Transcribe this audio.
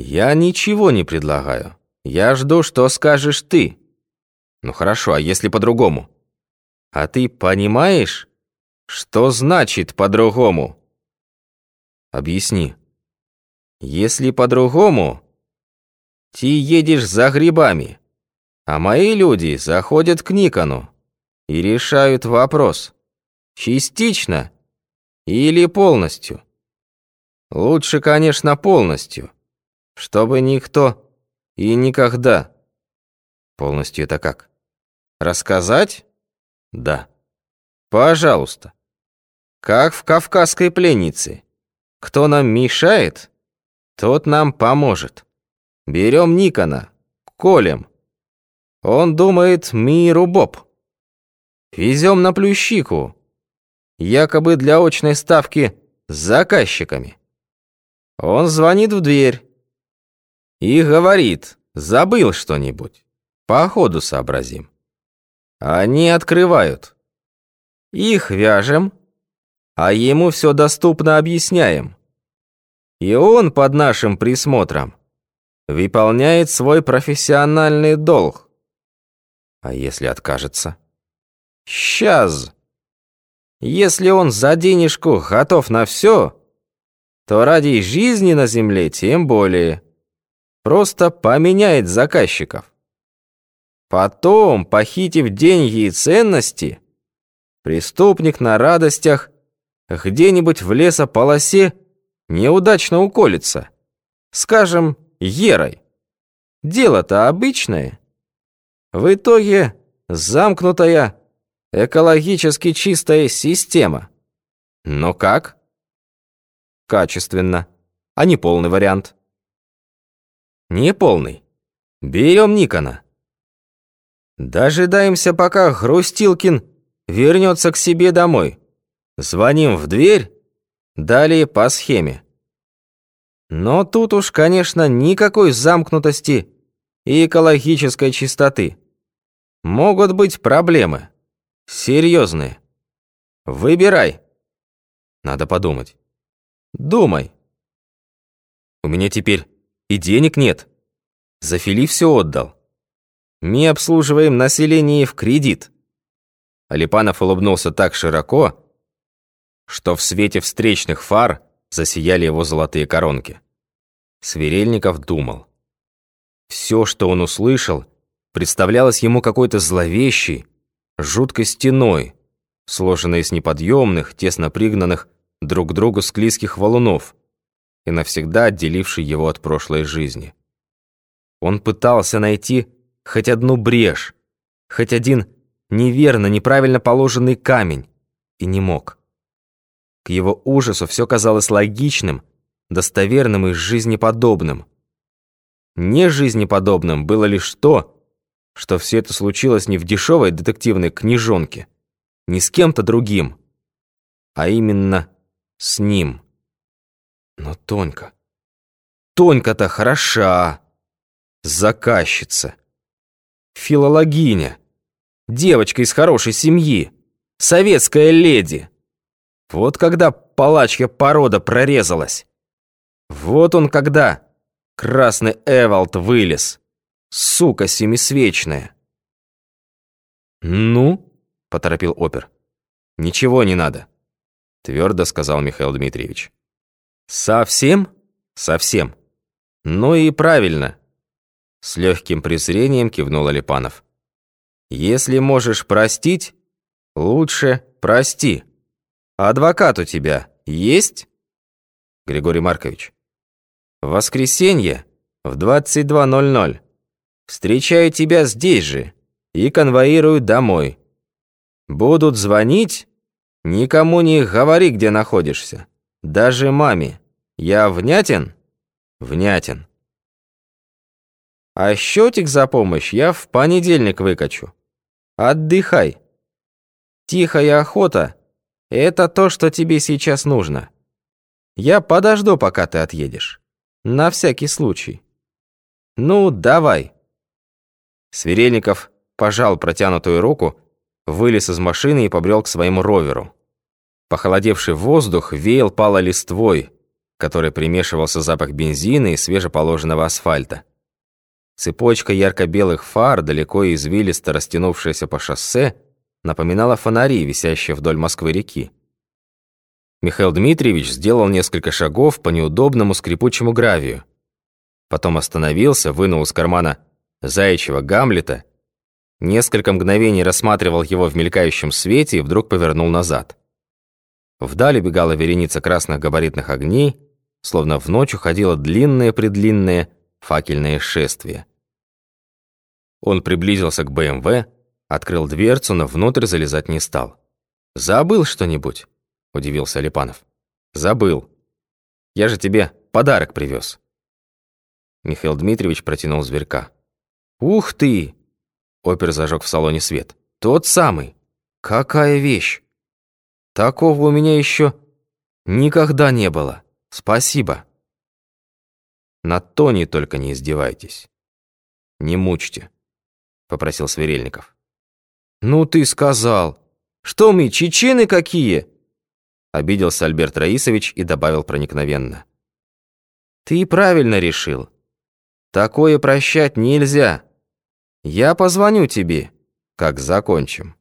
Я ничего не предлагаю. Я жду, что скажешь ты. Ну хорошо, а если по-другому? А ты понимаешь, что значит по-другому? Объясни. Если по-другому, ты едешь за грибами, а мои люди заходят к Никону и решают вопрос, частично или полностью. Лучше, конечно, полностью, чтобы никто и никогда. Полностью это как? Рассказать? Да. Пожалуйста. Как в кавказской пленнице. Кто нам мешает, тот нам поможет. Берем Никона, колем. Он думает миру Боб. Везем на Плющику, якобы для очной ставки с заказчиками. Он звонит в дверь и говорит, забыл что-нибудь. По ходу сообразим. Они открывают. Их вяжем, а ему все доступно объясняем. И он под нашим присмотром выполняет свой профессиональный долг. А если откажется? Сейчас. Если он за денежку готов на все, то ради жизни на земле тем более. Просто поменяет заказчиков. Потом, похитив деньги и ценности, преступник на радостях где-нибудь в лесополосе неудачно уколется. Скажем, ерой. Дело-то обычное. В итоге замкнутая, экологически чистая система. Но как? Качественно, а не полный вариант. Не полный. Берем Никона. Дожидаемся, пока Хрустилкин вернется к себе домой. Звоним в дверь, далее по схеме. Но тут уж, конечно, никакой замкнутости и экологической чистоты. Могут быть проблемы. Серьезные. Выбирай. Надо подумать. Думай. У меня теперь и денег нет. За Фили все отдал. Мы обслуживаем население в кредит. Алипанов улыбнулся так широко, что в свете встречных фар засияли его золотые коронки. Сверельников думал. Все, что он услышал, представлялось ему какой-то зловещей, жуткой стеной, сложенной из неподъемных, тесно пригнанных друг к другу склизких валунов и навсегда отделившей его от прошлой жизни. Он пытался найти хоть одну брешь, хоть один неверно, неправильно положенный камень, и не мог. К его ужасу все казалось логичным, достоверным и жизнеподобным. Не жизнеподобным было лишь то, что все это случилось не в дешевой детективной книжонке, не с кем-то другим, а именно с ним. Но Тонька... Тонька-то хороша, заказчица, филологиня, девочка из хорошей семьи, советская леди. Вот когда палачья порода прорезалась. Вот он когда красный Эвалд вылез. Сука семисвечная. «Ну?» — поторопил опер. «Ничего не надо», — твердо сказал Михаил Дмитриевич. «Совсем? Совсем. Ну и правильно». С легким презрением кивнул Алипанов. «Если можешь простить, лучше прости. Адвокат у тебя есть?» Григорий Маркович. В воскресенье в 22.00 встречаю тебя здесь же и конвоирую домой. Будут звонить, никому не говори, где находишься. Даже маме. Я внятен? Внятен. А счетик за помощь я в понедельник выкачу. Отдыхай. Тихая охота — это то, что тебе сейчас нужно. Я подожду, пока ты отъедешь. На всякий случай. Ну, давай. Сверельников пожал протянутую руку, вылез из машины и побрел к своему роверу. Похолодевший воздух веял пало листвой, которой примешивался запах бензина и свежеположенного асфальта. Цепочка ярко-белых фар, далеко и извилисто растянувшаяся по шоссе, напоминала фонари, висящие вдоль Москвы-реки. Михаил Дмитриевич сделал несколько шагов по неудобному скрипучему гравию. Потом остановился, вынул из кармана заячьего Гамлета, несколько мгновений рассматривал его в мелькающем свете и вдруг повернул назад. Вдали бегала вереница красных габаритных огней, словно в ночь уходило длинное-предлинное факельное шествие. Он приблизился к БМВ, открыл дверцу, но внутрь залезать не стал. «Забыл что-нибудь?» – удивился Липанов. «Забыл. Я же тебе подарок привез». Михаил Дмитриевич протянул зверька. «Ух ты!» Опер зажег в салоне свет. «Тот самый! Какая вещь! Такого у меня еще никогда не было. Спасибо!» «На Тони только не издевайтесь. Не мучьте», — попросил Сверельников. «Ну ты сказал! Что мы, чечены какие?» Обиделся Альберт Раисович и добавил проникновенно. «Ты правильно решил. Такое прощать нельзя. Я позвоню тебе, как закончим».